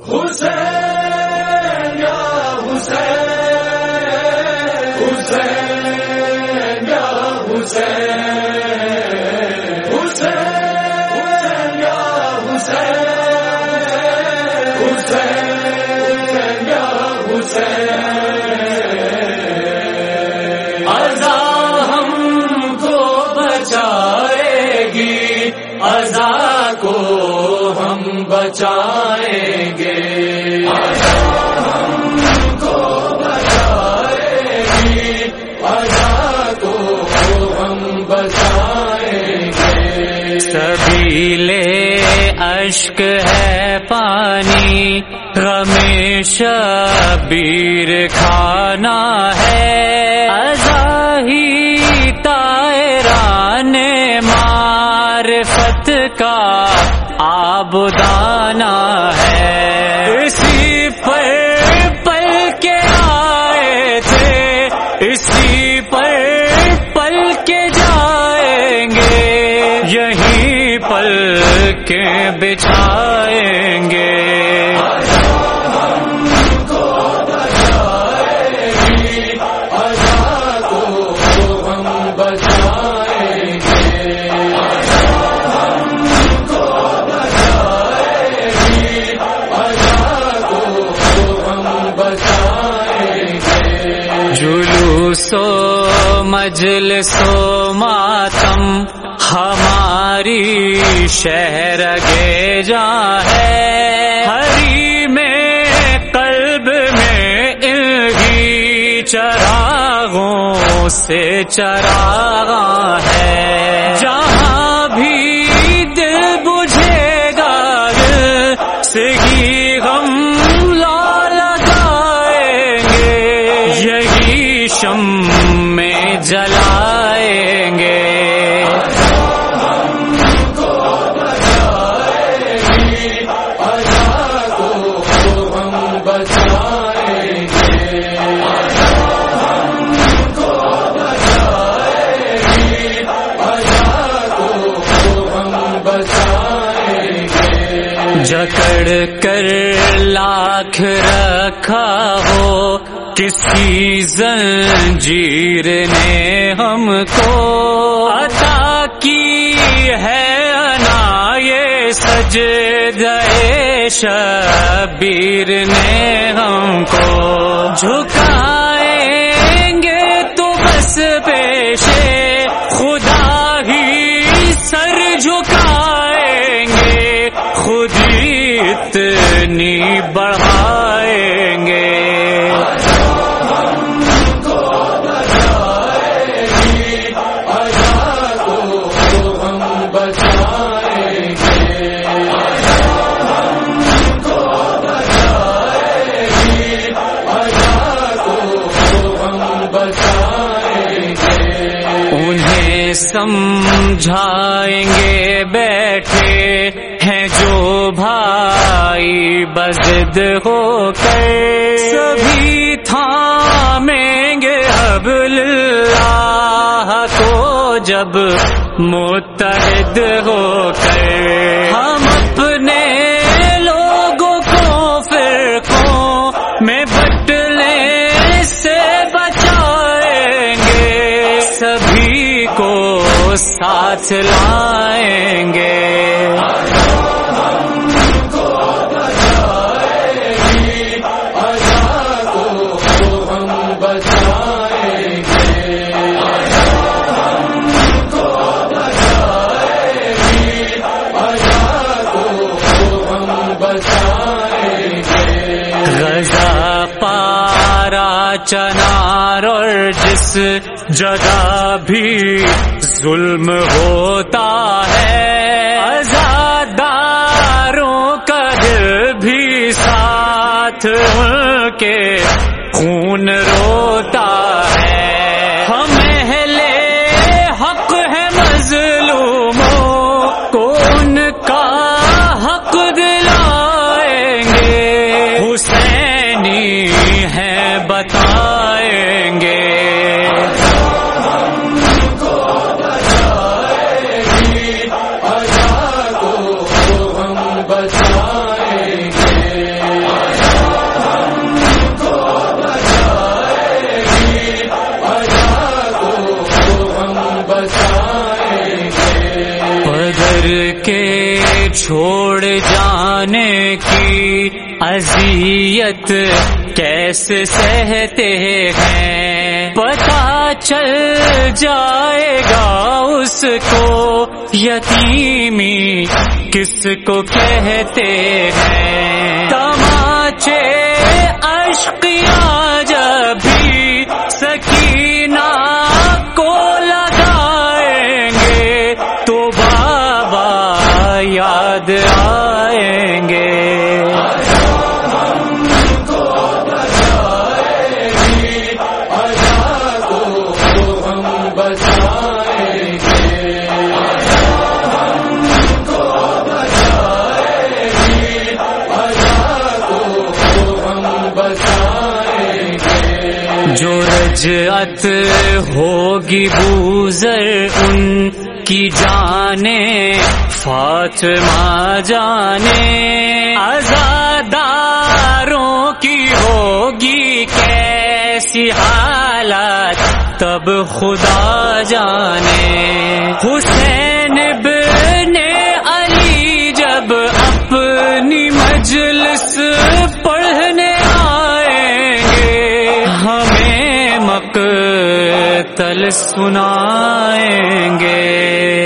حسین، یا حسین حسین، یا حسین حسین، یا حسین حسین، یا حسین۔ ازا ہم کو بچائے گی ازا کو ہم بچائیں گے سبیلے اشک ہے پانی غم شبیر کھانا ہے۔ ازاہی تائران معرفت کا آبدانہ ہے۔ کے بچھائیں گے۔ جلوسو مجلسو ماتم۔ ہماری شہر گے جا ہے۔ ہری میں قلب میں الگی چراغوں سے چراغاں ہے۔ جہاں بھی دل بجھے گا، دل سے ہی غم لا لگائیں گے۔ یہی شم جکڑ کر لاکھ رکھا ہو، کسی زنجیر نے ہم کو عطا کی ہے انا یہ سج دے شبیر نے ہم کو جھکائیں گے تو بس پیشے خدا ہی سر جھکائیں گے۔ خود اتنی بڑا سمجھائیں گے بیٹھے ہیں جو بھائی بزد ہو کر۔ سبھی تھامیں گے حبل اللہ کو جب متحد ہو کر۔ ہم اپنے لوگوں کو فرقوں میں بٹلے سے بچائیں گے۔ سبھی کو ساتھ لائیں گے۔ چنار اور جس جگہ بھی ظلم ہوتا ہے، آزاداروں کا دل بھی ساتھ ان کے خون روتا کے چھوڑ جانے کی اذیت کیسے سہتے ہیں؟ پتا چل جائے گا اس کو یتیمی کس کو کہتے ہیں؟ تماچے اشقیاں جب بھی یاد آئیں گے۔ جو رجعت ہوگی بوزر ان کی جانے فاطمہ جانے آزاداروں کی ہوگی کیسی حالت تب خدا جانے۔ حسین سنائیں گے۔